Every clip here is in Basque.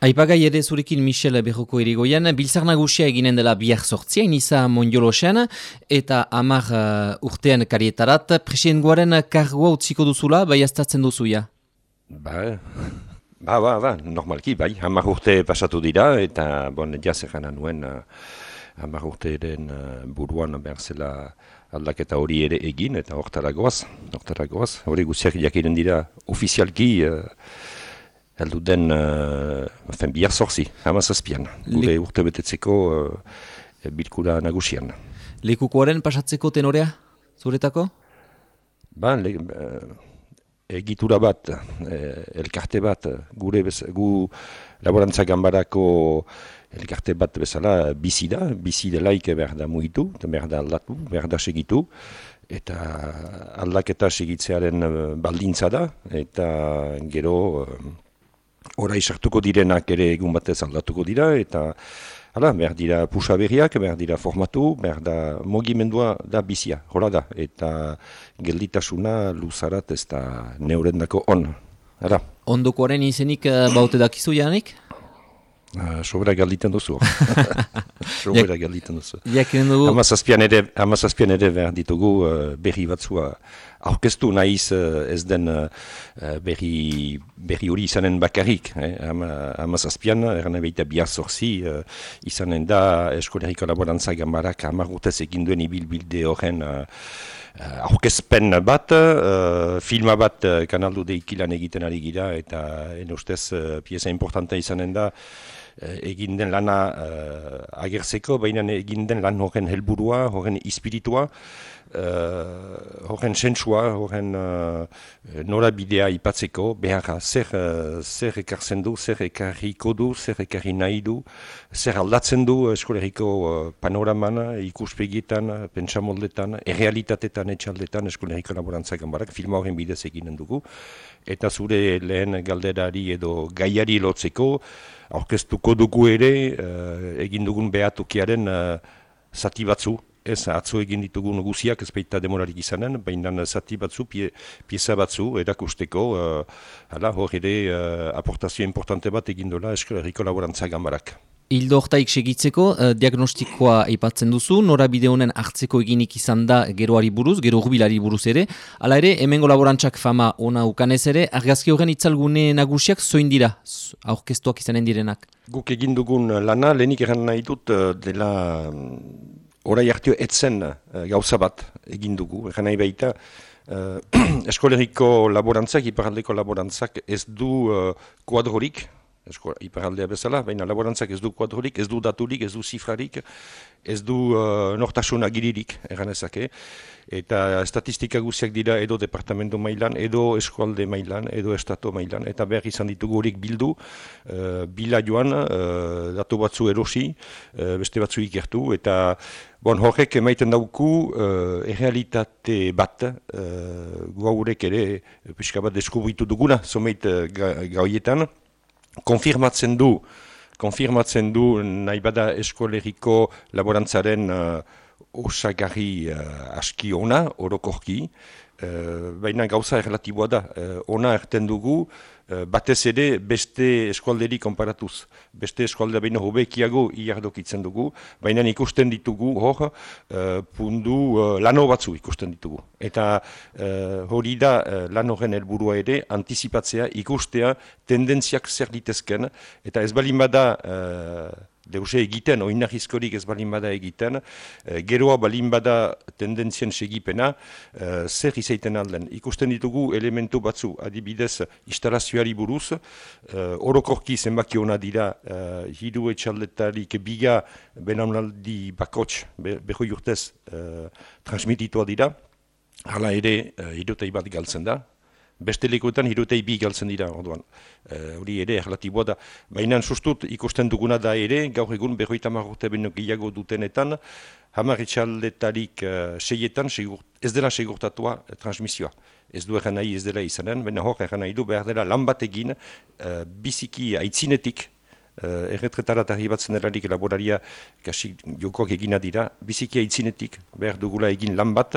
Aipagai ere zurekin Michel Berroko erigoian, biltzar nagusia eginen dela biak sortzia, iniza mondiolosean, eta amar uh, urtean karietarat, presidengoaren kargoa utziko duzula, bai aztatzen duzuia? Ba, ba, ba, ba, normalki, bai, amar urte pasatu dira, eta bon, jazerran nuen, uh, amar urte eren uh, buruan behar zela aldaketa hori ere egin, eta hortara goaz, hori guziak jakiren dira ofizialki, uh, heldu den uh, bihar zorzi, hamazazpian, gure Le... urte betetzeko uh, bilkura nagusian. Lekukoaren pasatzeko tenorea, zuretako? Ba, le, uh, egitura bat, uh, elkarte bat, gure bez, gu laborantza gambarako elkarte bat bezala bizi da, bizi delaik behar da muitu, behar da aldatu, behar da segitu, eta aldaketa segitzearen baldintza da, eta gero orai sartuko direnak ere egun batez aldatuko dira, eta hala, behar dira pusa berriak, behar dira formatu, behar da mogimendua da bizia, hola da, eta gelditasuna luzarat ez da neurendako on. Hala. Ondokoaren izenik uh, baute dakizu janik? Uh, sobera galditen duzu. sobera galditen duzu. Hamazazpian ere, ere behar ditugu uh, berri batzua aurkeztu nahiz uh, ez den uh, berri, berri hori izanen bakarrik. Eh? Hamazazpian, erran ebeita bihar zorzi, uh, izanen da eskoleriko laborantza gambarak amarrutez egin duen ibilbilde horren aurkezpen bat, filma bat kanaldu deikilan egiten ari gira, eta en ustez pieza importanta izanen da, Eh, egin den lana uh, agertzeko, baina egin den lan horren helburua, horren ispiritua, uh, horren sentsua, horren uh, norabidea ipatzeko, behar zer, uh, zer ekartzen du, zer ekarriko du, zer ekarri nahi du, zer aldatzen du eskoleriko uh, panoraman, ikuspegietan, pentsamoldetan, errealitatetan, etxaldetan, eskoleriko laborantzak barak, filma horren bidez eginen dugu, eta zure lehen galderari edo gaiari lotzeko, aurkeztuko dugu ere uh, egin dugun behatukiaren uh, zati batzu, ez atzo egin ditugun guziak ez baita demorarik izanen, baina zati batzu, pie, pieza batzu, erakusteko, uh, hala, hor ere uh, aportazio importante bat egin dola eskolariko laborantza gambarak. Hildo hortaik segitzeko, uh, diagnostikoa aipatzen duzu, norabide honen hartzeko eginik izan da geroari buruz, gero urbilari buruz ere. Hala ere, hemengo laborantzak fama ona ukanez ere, argazki horren itzalgune nagusiak zoin dira, aurkeztuak izanen direnak. Guk egin dugun lana, lehenik erran nahi dut, uh, dela orai hartio etzen uh, gauza bat egin dugu, erran nahi baita, uh, eskoleriko laborantzak, iparaldeko laborantzak ez du uh, kuadrorik, esko iparaldea bezala, baina laborantzak ez du kuadrolik, ez du daturik, ez du zifrarik, ez du uh, nortasun agiririk, eganezake. Eta estatistika guziak dira edo departamentu mailan, edo eskualde mailan, edo estatu mailan. Eta behar izan ditugu horiek bildu, uh, bila joan, uh, datu batzu erosi, uh, beste batzu ikertu, eta bon, horrek emaiten dauku uh, errealitate bat, uh, guaurek ere, pixka bat deskubritu duguna, zomeit uh, gaoietan, konfirmatzen du, konfirmatzen du nahi bada eskoleriko laborantzaren uh, osagarri uh, aski ona, orokorki, uh, baina gauza erlatiboa da. Uh, ona erten dugu, batez ere beste eskualderi konparatuz. Beste eskualde baino hobekiago iardokitzen dugu, baina ikusten ditugu hor uh, pundu uh, lano batzu ikusten ditugu. Eta hori da uh, lan horren helburua ere antizipatzea ikustea tendentziak zer ditezken, eta ez balin bada deuse egiten, oinahizkorik ez balin bada egiten, e, geroa balin bada tendentzien segipena, e, zer izaiten alden. Ikusten ditugu elementu batzu, adibidez, instalazioari buruz, e, orokorki zenbaki hona dira, e, hidu etxaldetarik biga benamnaldi bakots, be, beho jurtez, e, transmititua dira, hala ere, e, bat galtzen da, beste lekuetan hirutei bi galtzen dira, orduan. Eh, hori ere, erlatiboa da. Baina sustut ikusten duguna da ere, gaur egun berroita marrote beno gehiago dutenetan, hamar etxaldetarik uh, seietan ez dela segurtatua uh, transmisioa. Ez du egan nahi ez dela izanen, baina hor egan nahi du behar dela lan bat egin uh, biziki aitzinetik uh, erretretara eta batzen erarik laboraria kasi jokoak egina dira, bizikia itzinetik behar dugula egin lan bat,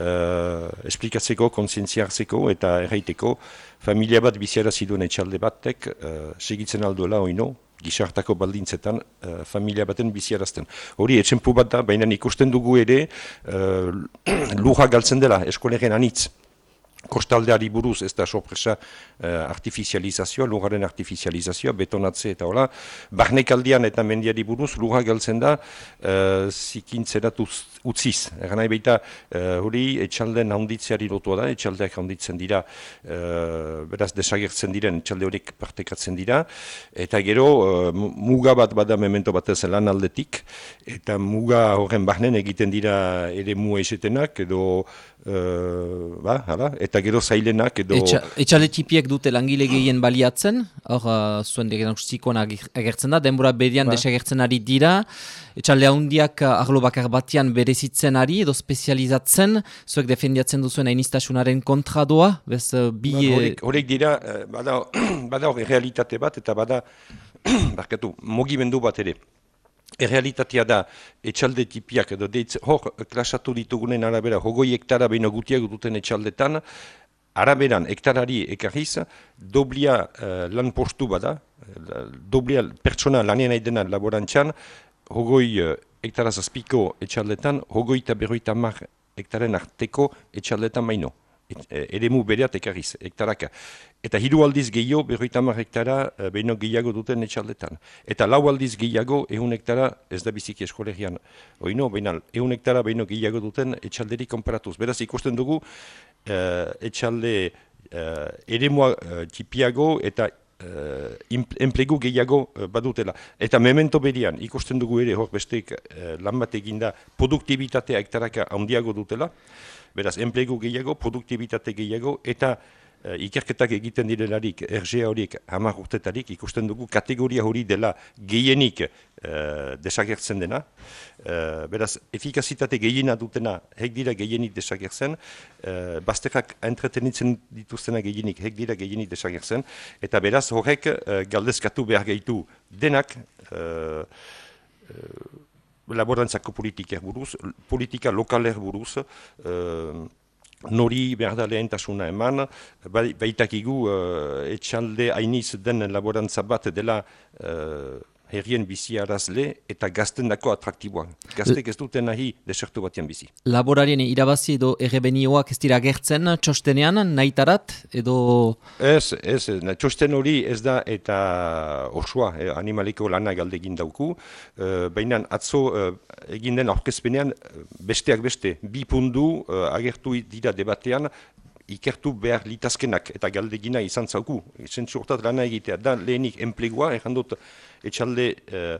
uh, esplikatzeko, konsientziartzeko eta erraiteko, familia bat biziara ziduen etxalde batek, uh, segitzen alduela oino, gizartako baldintzetan uh, familia baten biziarazten. Hori, etxenpu bat da, baina ikusten dugu ere, uh, luja galtzen dela, eskolegen anitz kostaldeari buruz ez da sorpresa uh, artifizializazioa, lugaren artifizializazioa, betonatze eta hola. Barnekaldian eta mendiari buruz luga galtzen da uh, zikintzerat utziz. Egan nahi baita uh, hori etxalden handitzeari lotua da, etxaldeak handitzen dira, uh, beraz desagertzen diren etxalde horiek partekatzen dira. Eta gero uh, muga bat bada memento bat ez lan aldetik, eta muga horren barnen egiten dira ere mua esetenak, edo Uh, ba, hala, eta gero zailenak edo... Etxale tipiek dute langile gehien baliatzen, hor uh, zuen diagnostikoan agertzen da, denbora bedian ba. desagertzen ari dira, etxale handiak uh, arlo bakar batian berezitzen ari edo spezializatzen, zuek defendiatzen duzuen hainistasunaren kontra doa, bez uh, bi... Ba, horrek dira, uh, bada, bada hori realitate bat, eta bada, barkatu, mogimendu bat ere. Errealitatea da, etxalde tipiak edo deitz, hor, klasatu ditugunen arabera, hogoi hektara behin gutiak duten etxaldetan, araberan hektarari ekarriz, doblia uh, lan postu bada, uh, doblia pertsona lanien aidena laborantxan, hogoi uh, hektara zazpiko etxaldetan, hogoi eta berroita mar hektaren arteko etxaldetan maino. E, eremu bereat ekarriz, hektaraka. Eta hiru aldiz gehiago, berroita mar hektara, e, behin gehiago duten etxaldetan. Eta lau aldiz gehiago, ehun hektara, ez da biziki eskolegian. Oino, behin ehun hektara behin gehiago duten etxalderi konparatuz. Beraz, ikusten dugu, uh, etxalde uh, eremua uh, tipiago eta Uh, enplegu gehiago badutela. Eta memento berian, ikusten dugu ere hor besteik uh, lan bat eginda produktibitatea hektaraka handiago dutela, Beraz, enplegu gehiago, produktibitate gehiago, eta uh, ikerketak egiten direlarik, RGA horiek hamar urtetarik, ikusten dugu kategoria hori dela gehienik uh, desagertzen dena. Uh, beraz, efikazitate gehiena dutena, hek dira gehienik desagertzen, uh, bastekak entretenitzen dituztena gehienik, hek dira gehienik desagertzen, eta beraz, horrek uh, galdezkatu behar gehitu denak, uh, laborantzako politikak buruz, politika lokaler buruz, uh, nori behar da lehentasuna eman, baitakigu uh, etxalde hainiz den laborantza bat dela uh, herrien bizi arazle eta gazten dako atraktiboa. Gaztek ez duten nahi desertu batean bizi. Laborarien irabazi edo errebenioak ez dira gertzen txostenean, nahitarat edo... Ez, ez, txosten hori ez da eta osua eh, animaliko lana galdegin dauku. Uh, Baina atzo uh, egin den aurkezpenean besteak beste, bi pundu uh, agertu dira debatean, ikertu behar litazkenak eta galdegina izan zauku. Zentzu hortat lana egitea, da lehenik enplegua, errandot etxalde uh,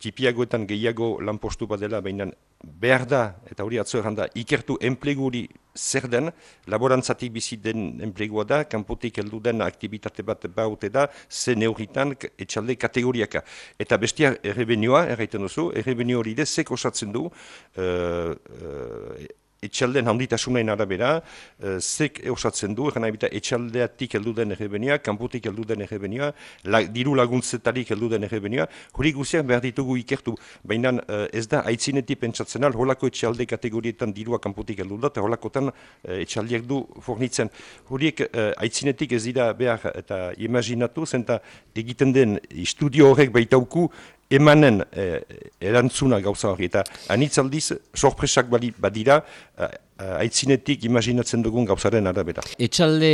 tipiagoetan gehiago lanpostu bat dela, baina behar da, eta hori atzo erranda, ikertu enplegu hori zer den, laborantzatik bizi den enplegua da, kanpotik heldu den aktivitate bat baute da, ze neuritan etxalde kategoriaka. Eta bestia errebenioa, erraiten duzu, errebenio hori de, zek osatzen du, uh, uh, etxalden handitasunain arabera, uh, zek osatzen du, gana ebita etxaldeatik heldu den errebenioa, kanputik heldu den errebenioa, la, diru laguntzetarik heldu den errebenioa, hori guziak behar ditugu ikertu, baina uh, ez da aitzinetik pentsatzen al, holako etxalde kategorietan dirua kanputik heldu da, eta holakotan uh, etxaldiak du fornitzen. Horiek uh, aitzinetik ez dira behar eta imaginatu, zenta egiten den studio horrek baitauku, emanen eh, erantzuna gauza hori, eta anitzaldiz, sorpresak badira, eh, aitzinetik imaginatzen dugun gauzaren arabera. Etxalde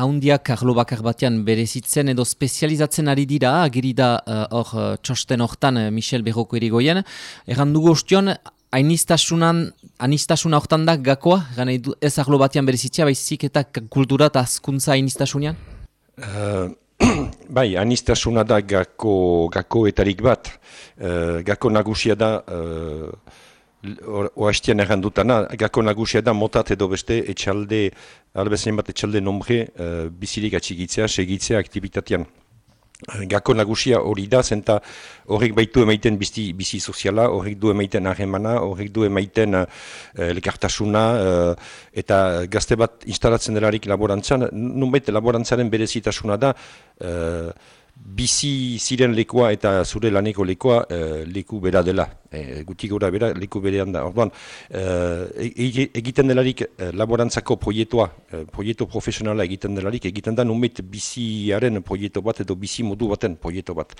haundiak arlo bakar batean berezitzen edo spezializatzen ari dira, agiri da eh, hor uh, txosten hortan uh, Michel Berroko erigoien, erran dugu ostion, Ainistasunan, anistasuna hortan da gakoa, gana ez arlo batean berezitzea, baizik eta kultura eta azkuntza ainistasunean? Bai, anistasuna da gako, gako etarik bat. Uh, gako nagusia da, uh, oastian errandutana, gako nagusia da motat edo beste etxalde, albezen bat etxalde nombre, uh, bizirik atxigitzea, segitzea aktivitatean. Gako nagusia hori da, zenta horrek baitu emaiten bizi, bizi soziala, horrek du emaiten ahemana, horrek du emaiten uh, lekartasuna, uh, eta gazte bat instalatzen delarik laborantzan, nunbait laborantzaren berezitasuna da, uh, bizi ziren lekoa eta zure laneko lekoa uh, leku bera dela. E, gutik gura bera leku berean da. Orduan, uh, egiten delarik laborantzako proietoa, uh, proieto profesionala egiten delarik, egiten da numit biziaren proieto bat edo bizi modu baten proieto bat.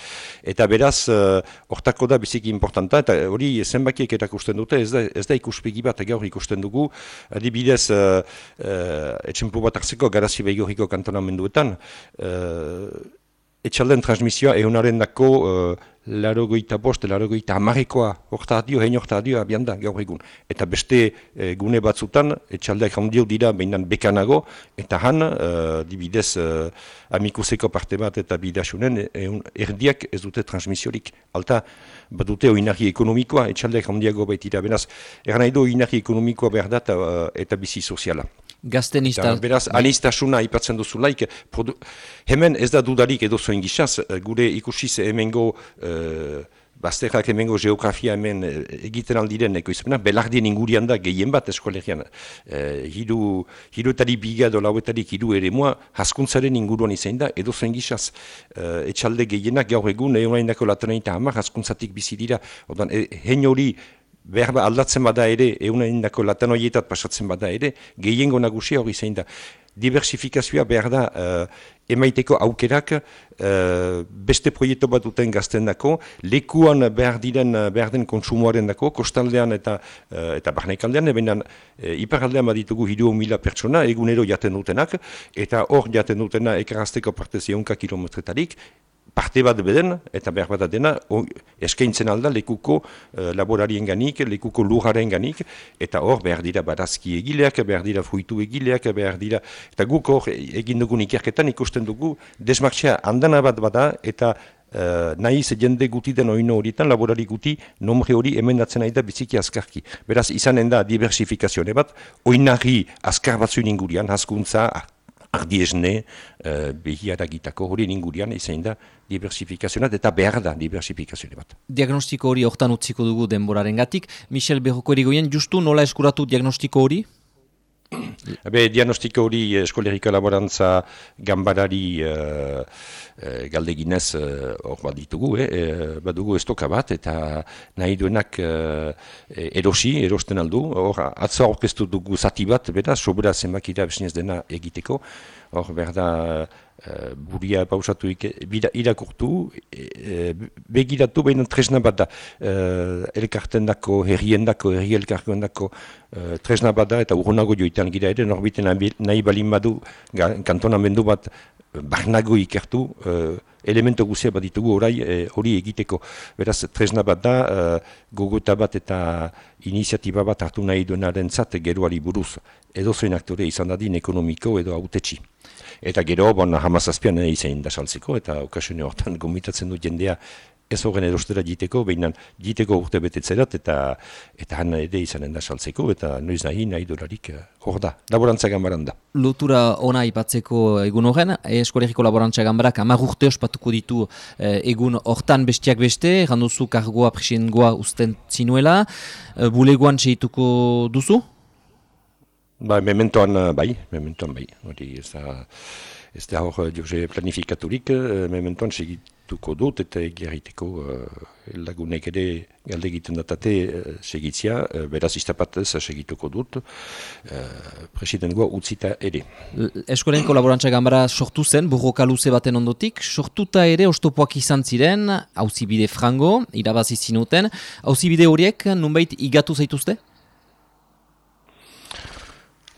Eta beraz, hortako da biziki importanta, eta hori zenbakiek erakusten dute, ez da, ez da ikuspegi bat gaur ikusten dugu, adibidez, uh, uh, bat hartzeko garazi behigoriko kantonamenduetan, uh, etxalden transmisioa egunaren dako uh, laro goita bost, laro goita amarrekoa orta adio, hein orta adio abian da gaur egun. Eta beste uh, gune batzutan etxaldeak handio dira behinan bekanago, eta han, uh, dibidez uh, amikuseko parte bat eta bidasunen, erdiak ez dute transmisiorik. Alta, bat dute oinarri ekonomikoa, etxaldeak handiago baitira. Benaz, eran nahi du oinarri ekonomikoa behar da uh, eta bizi soziala gazten izta... Beraz, anistasuna ipatzen duzu laik, hemen ez da dudarik edo zoin gizaz, eh, gure ikusiz hemengo... Uh, Bazterrak hemengo geografia hemen egiten aldiren eko izapena, belardien ingurian da gehien bat eskolegian. E, hiru, hiru etari biga do lauetarik hiru ere mua, haskuntzaren inguruan izan da, edo zen gizaz, etxalde gehienak gaur egun, egon dako latenaita hamar, haskuntzatik bizi dira. Odan, e, hori behar ba aldatzen bada ere, egun egin latan horietat pasatzen bada ere, gehiengo nagusia hori zein da. Diversifikazioa behar da uh, emaiteko aukerak uh, beste proiektu bat duten gazten dako, lekuan behar diren behar den konsumoaren dako, kostaldean eta uh, eta barnekaldean, ebenan uh, iparaldean baditugu hiru mila pertsona, egunero jaten dutenak, eta hor jaten dutena ekarazteko parte zionka kilometretarik, parte bat beden, eta behar bat dena, eskaintzen alda lekuko uh, laborarien ganik, lekuko lujaren ganik, eta hor behar dira barazki egileak, behar dira fruitu egileak, behar dira, eta guk hor egin dugun ikerketan ikusten dugu, desmartxea handana bat bada, eta Uh, nahi ze jende guti den oino horietan, laborari guti, nombre hori emendatzen nahi da biziki azkarki. Beraz, izanen da diversifikazione bat, oinari azkar batzuen ingurian, haskuntza, ardiesne, uh, behiara gitako hori ingurian izan da diversifikazioa eta behar da diversifikazioa bat. Diagnostiko hori hortan utziko dugu denboraren gatik. Michel Berroko erigoien, justu nola eskuratu diagnostiko hori? Be, diagnostiko hori eskolerika laborantza gambarari uh, uh, galdeginez hor uh, bat ditugu, eh? uh, bat dugu estoka bat, eta nahi duenak erosi, erosten aldu, hor atza orkestu dugu zati bat, bera, sobera zenbakira besinez dena egiteko, hor berda uh, buria pausatu irakurtu, e, begiratu behin tresna bat da, uh, elkarten dako, herrien dako, herri elkarten dako, uh, tresna bat da, eta urrunago joitean gira ere, norbiten nahi balin badu, kantonamendu bat, barnago ikertu, uh, elemento guzia bat ditugu orai hori egiteko. Beraz, tresna bat da, uh, gogota bat eta iniziatiba bat hartu nahi duenaren zat geruari buruz. Edo zoin aktore izan dadin ekonomiko edo autetxi. Eta gero, bon, hamazazpian izan da saltzeko, eta okasione hortan gomitatzen du jendea ez horren erostera jiteko, behinan jiteko urte betetzerat, eta eta han ere izanen da saltzeko, eta noiz nahi nahi dolarik eh, hor da, laborantza gambaran da. Lutura ona ipatzeko egun horren, eskolegiko laborantza gambarak amar urte ospatuko ditu eh, egun hortan bestiak beste, randuzu kargoa presidengoa usten zinuela, eh, buleguan txeituko duzu? Ba, mementoan uh, bai, mementoan bai. Hori ez da, ez da hor uh, planifikaturik, uh, mementoan segituko dut eta egiarriteko uh, lagunek ere galde egiten datate uh, segitzia, uh, beraz iztapatez segituko dut, uh, presidengoa utzita ere. Eskolen kolaborantza gambara sortu zen, burroka luze baten ondotik, sortuta ere ostopoak izan ziren, hauzibide frango, irabazi zinuten, hauzibide horiek nunbait igatu zaituzte?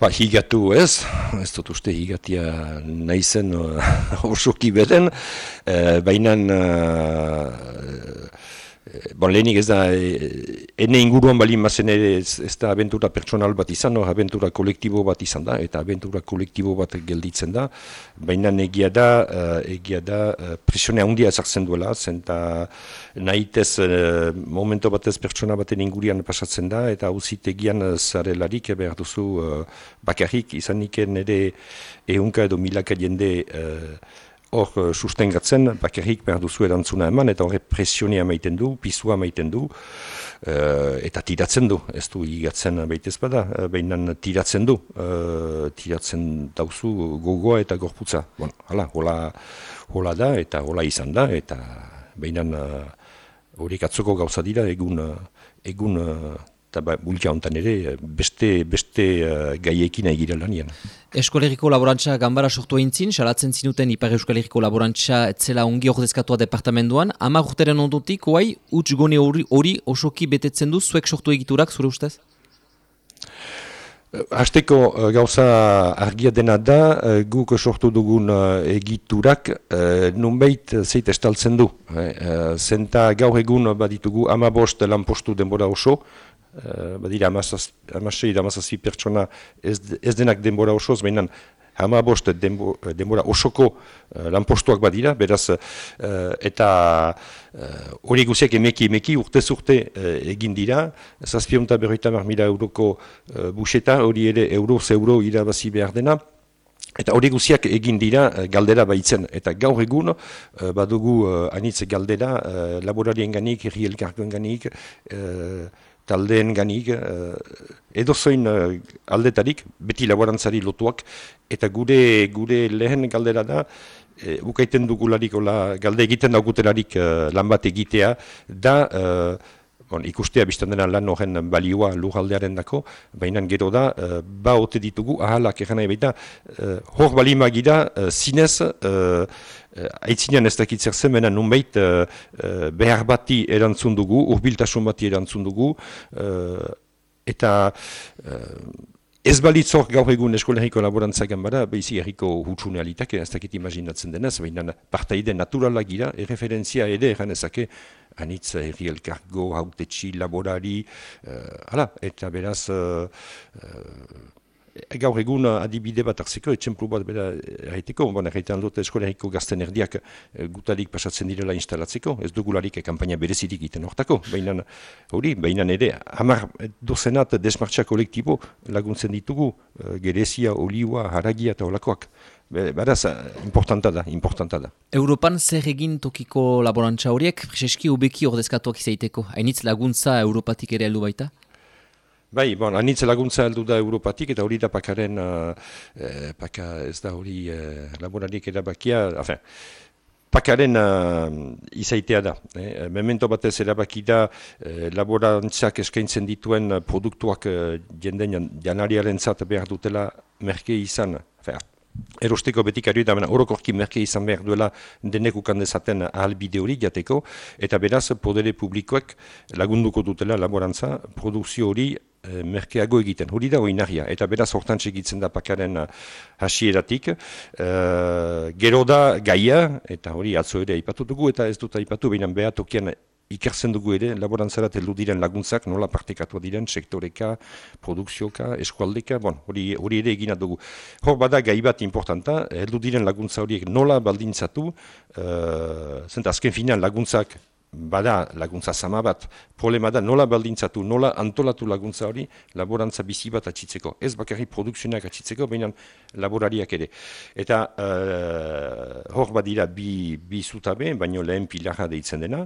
Ba, higatu ez, ez dut uste higatia nahi zen uh, osoki beren, uh, baina uh, bon, lehenik ez da, e, ene inguruan bali mazen ere ez, ez da abentura personal bat izan, no, abentura kolektibo bat izan da, eta abentura kolektibo bat gelditzen da, baina egia da, uh, egia da, uh, presione handia ezartzen duela, zenta nahitez uh, momento batez pertsona baten ingurian pasatzen da, eta hauzitegian zarelarik behar duzu uh, bakarrik izan niken ere ehunka edo milaka jende hor uh, sustengatzen, bakarrik behar duzu erantzuna eman, eta horre presionia maiten du, pisua maiten du. eta tiratzen du, ez du igatzen behitez bada, behinan tiratzen du, tiratzen dauzu gogoa eta gorputza. Bon, hala, hola, hola da eta hola izan da, eta behinan horiek atzoko gauza dira egun, egun eta ba, bultia honetan ere beste, beste uh, gaiekin egira lanien. Eskolegiko laborantza gambara sortu egin salatzen zinuten Ipar Eskolegiko laborantza etzela ongi ordezkatua departamentuan, ama urteren ondotik, oai, utz gone hori, osoki betetzen du, zuek sortu egiturak, zure ustez? Hasteko uh, gauza argia dena da, guk sortu dugun egiturak nunbait zeit estaltzen du. Zenta gaur egun baditugu ama bost lanpostu denbora oso, Uh, badira, amasei da amazazpi pertsona ez, ez denak denbora osoz, baina hama bost denbora osoko uh, lanpostuak badira, beraz, uh, eta hori uh, guziak emeki emeki urtez urte uh, egin dira, zazpionta berroita mar mila euroko uh, buseta, hori ere euro euro irabazi behar dena, Eta hori guziak egin dira galdera baitzen. Eta gaur egun badugu anitz galdera laborarien ganik, herri elkargoen ganik, taldeen ganik, uh, edozoin uh, aldetarik, beti laborantzari lotuak, eta gure gure lehen galdera da, e, ukaiten dugularik, galde egiten daugutelarik uh, lan bat egitea, da, uh, bon, ikustea biztan dena lan horren balioa lujaldearen dako, baina gero da, uh, ba ote ditugu, ahalak egan nahi baita, uh, hor balimagira, uh, zinez, Uh, Aitzinean ez dakit zer zemena nunbait uh, uh, behar bati erantzun dugu, urbiltasun bati erantzun dugu, eta Ez balitzor gaur egun eskolegiko laborantzak ganbara, behizik erriko hutsune alitak, ez dakit imaginatzen denez, baina partaide naturalak gira, erreferentzia ere eran ezake, anitz erri elkargo, hautetxi, laborari, uh, eta beraz, uh, gaur egun adibide bat hartzeko, etxemplu bat bera erraiteko, bon, erraitan dut eskolariko gazten erdiak eh, gutalik pasatzen direla instalatzeko, ez dugularik kampaina berezirik iten hortako, baina hori, baina ere, hamar dozenat desmartxa kolektibo laguntzen ditugu, gerezia, oliua, haragia eta olakoak. Beraz, importanta da, importanta da. Europan zer egin tokiko laborantza horiek, freseski ubeki ordezkatuak izaiteko, hainitz laguntza Europatik ere heldu baita? Bai, bon, anitz laguntza heldu da Europatik eta hori da pakaren, uh, eh, paka ez da hori uh, laborarik erabakia, afen, pakaren uh, izaitea da. Eh? Memento batez erabaki da eh, laborantzak eskaintzen dituen produktuak uh, jenden janariaren zat behar dutela merke izan, afen, erosteko betik ari da, orokorki merke izan behar duela denek ukandezaten ahalbide hori jateko, eta beraz, podere publikoak lagunduko dutela laborantza, produkzio hori merkeago egiten. Hori da hori eta beraz hortan segitzen da pakaren uh, hasieratik. Uh, gero da gaia, eta hori atzo ere aipatu dugu, eta ez dut aipatu, behinan behar tokian ikertzen dugu ere, laborantzarat heldu diren laguntzak, nola partekatu diren, sektoreka, produkzioka, eskualdeka, bon, hori, hori ere egina dugu. Hor bada gai bat importanta, heldu diren laguntza horiek nola baldintzatu, uh, zenta azken finean laguntzak bada laguntza sama bat, problema da nola baldintzatu, nola antolatu laguntza hori laborantza bizi bat atxitzeko. Ez bakarri produkzionak atxitzeko, baina laborariak ere. Eta uh, hor badira bi, bi zutabe, baino lehen pilarra deitzen dena,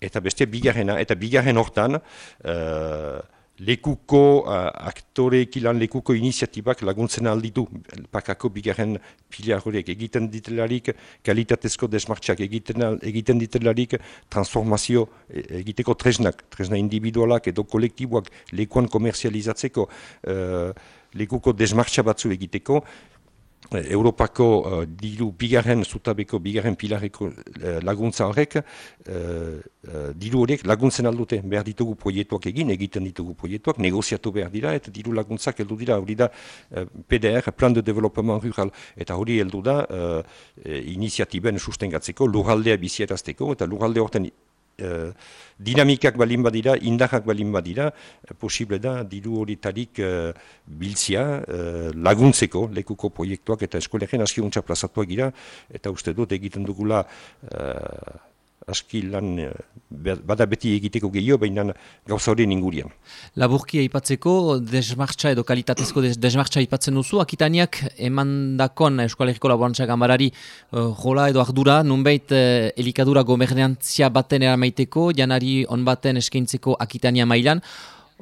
eta beste bigarrena, eta bigarren hortan, uh, lekuko uh, aktore ekilan lekuko iniziatibak laguntzen alditu, pakako bigarren pilar horiek egiten ditelarik, kalitatezko desmartxak egiten, egiten ditelarik, transformazio e, egiteko tresnak, tresna individualak edo kolektiboak lekuan komerzializatzeko, uh, lekuko desmartxa batzu egiteko, Europako uh, diru bigarren zutabeko bigarren pilareko uh, laguntza horrek uh, diru horiek laguntzen aldute behar ditugu proiektuak egin, egiten ditugu proiektuak, negoziatu behar dira eta diru laguntzak heldu dira. Hori da PDR, Plan de Development Rural eta hori heldu da uh, iniziatiben sustengatzeko, lurraldea bizierazteko eta lurralde horten uh, dinamikak balin badira, indarrak balin badira, uh, posible da, diru horitarik uh, biltzia uh, laguntzeko lekuko proiektuak eta eskolegen aski untsa plazatuak gira, eta uste dut egiten dugula uh, aski lan bada beti egiteko gehiago, baina gauza horien ingurian. Laburki aipatzeko, desmartza edo kalitatezko des, aipatzen duzu, akitaniak emandakon eskualeriko laborantzak gambarari uh, jola edo ardura, nunbait uh, elikadura gobernantzia baten eramaiteko, janari on baten eskaintzeko akitania mailan,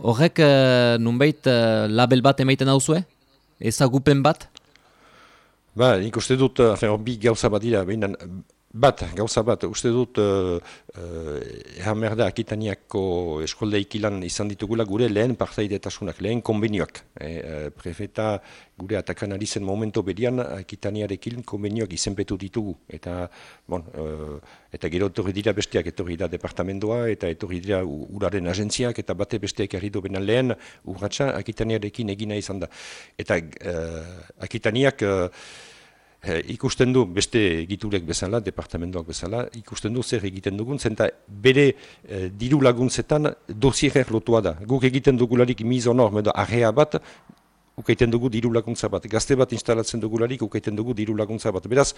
horrek uh, nunbait uh, label bat emaiten dauzue? Ezagupen bat? Ba, nik uste dut, hor bi gauza bat dira, Bat, gauza bat, uste dut, uh, uh, akitaniako eskolde ikilan izan ditugula gure lehen partaidetasunak, lehen konbenioak. E, prefeta gure atakan zen momento berian, akitaniarekin konbenioak izenpetu ditugu. Eta, bon, uh, eta gero etorri dira besteak, etorri da departamentoa, eta etorri dira uraren agentziak, eta bate besteak erridu bena lehen urratxa akitaniarekin egina izan da. Eta uh, akitaniak... Eh, ikusten du beste egiturek bezala, departamentoak bezala, ikusten du zer egiten dugun, zenta bere eh, diru laguntzetan dosierer lotua da. Guk egiten dugularik mizonor, edo arrea bat, ukaiten dugu diru laguntza bat. Gazte bat instalatzen dugularik ukaiten dugu diru laguntza bat. Beraz,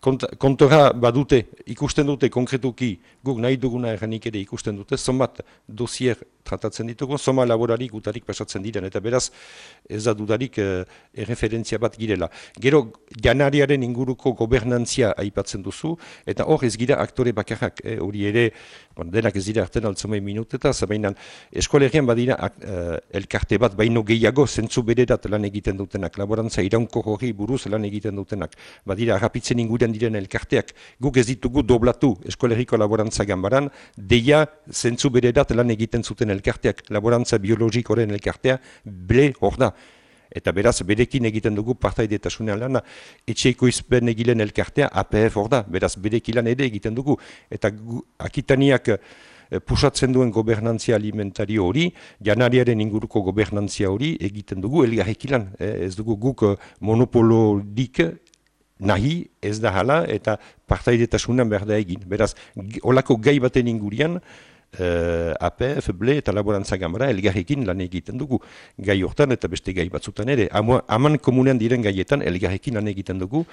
kont kontora badute, ikusten dute konkretuki, guk nahi duguna erranik ere ikusten dute, somat dosier tratatzen ditugu, soma laborarik utarik pasatzen diren, eta beraz, ez da dudarik eh, erreferentzia bat girela. Gero, janariaren inguruko gobernantzia aipatzen duzu, eta hor ez gira aktore bakarrak, eh, hori ere, bon, denak ez dira arten altzumei minuteta, zabainan, eskolegian badira eh, elkarte bat baino gehiago, zentzu bere dat lan egiten dutenak, laborantza iraunko hori buruz lan egiten dutenak. Badira, rapitzen inguren diren elkarteak, guk ez ditugu doblatu eskoleriko laborantza gambaran, deia zentzu bere dat lan egiten zuten elkarteak, laborantza biologikoren elkartea, ble hor da. Eta beraz, berekin egiten dugu partaidetasunean lana, etxeiko izben egilen elkartea, APF hor da, beraz, berekilan ere egiten dugu. Eta akitaniak, Eh, pusatzen duen gobernantzia alimentario hori, janariaren inguruko gobernantzia hori egiten dugu elgarrekilan. Eh, ez dugu guk eh, monopolodik nahi ez da hala eta partaidetasunan behar da egin. Beraz, olako gai baten ingurian, Uh, APF, BLE eta Laborantza Gamara elgarrekin lan egiten dugu. Gai hortan eta beste gai batzutan ere. Haman komunean diren gaietan elgarrekin lan egiten dugu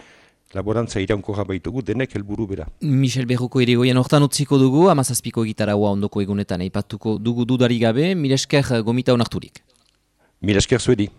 laborantza iraunko baitugu denek helburu bera. Michel Berruko irigoien hortan utziko dugu, amazazpiko gitaraua ondoko egunetan aipatuko dugu dudari gabe, milesker gomita honarturik. Milesker zuedi.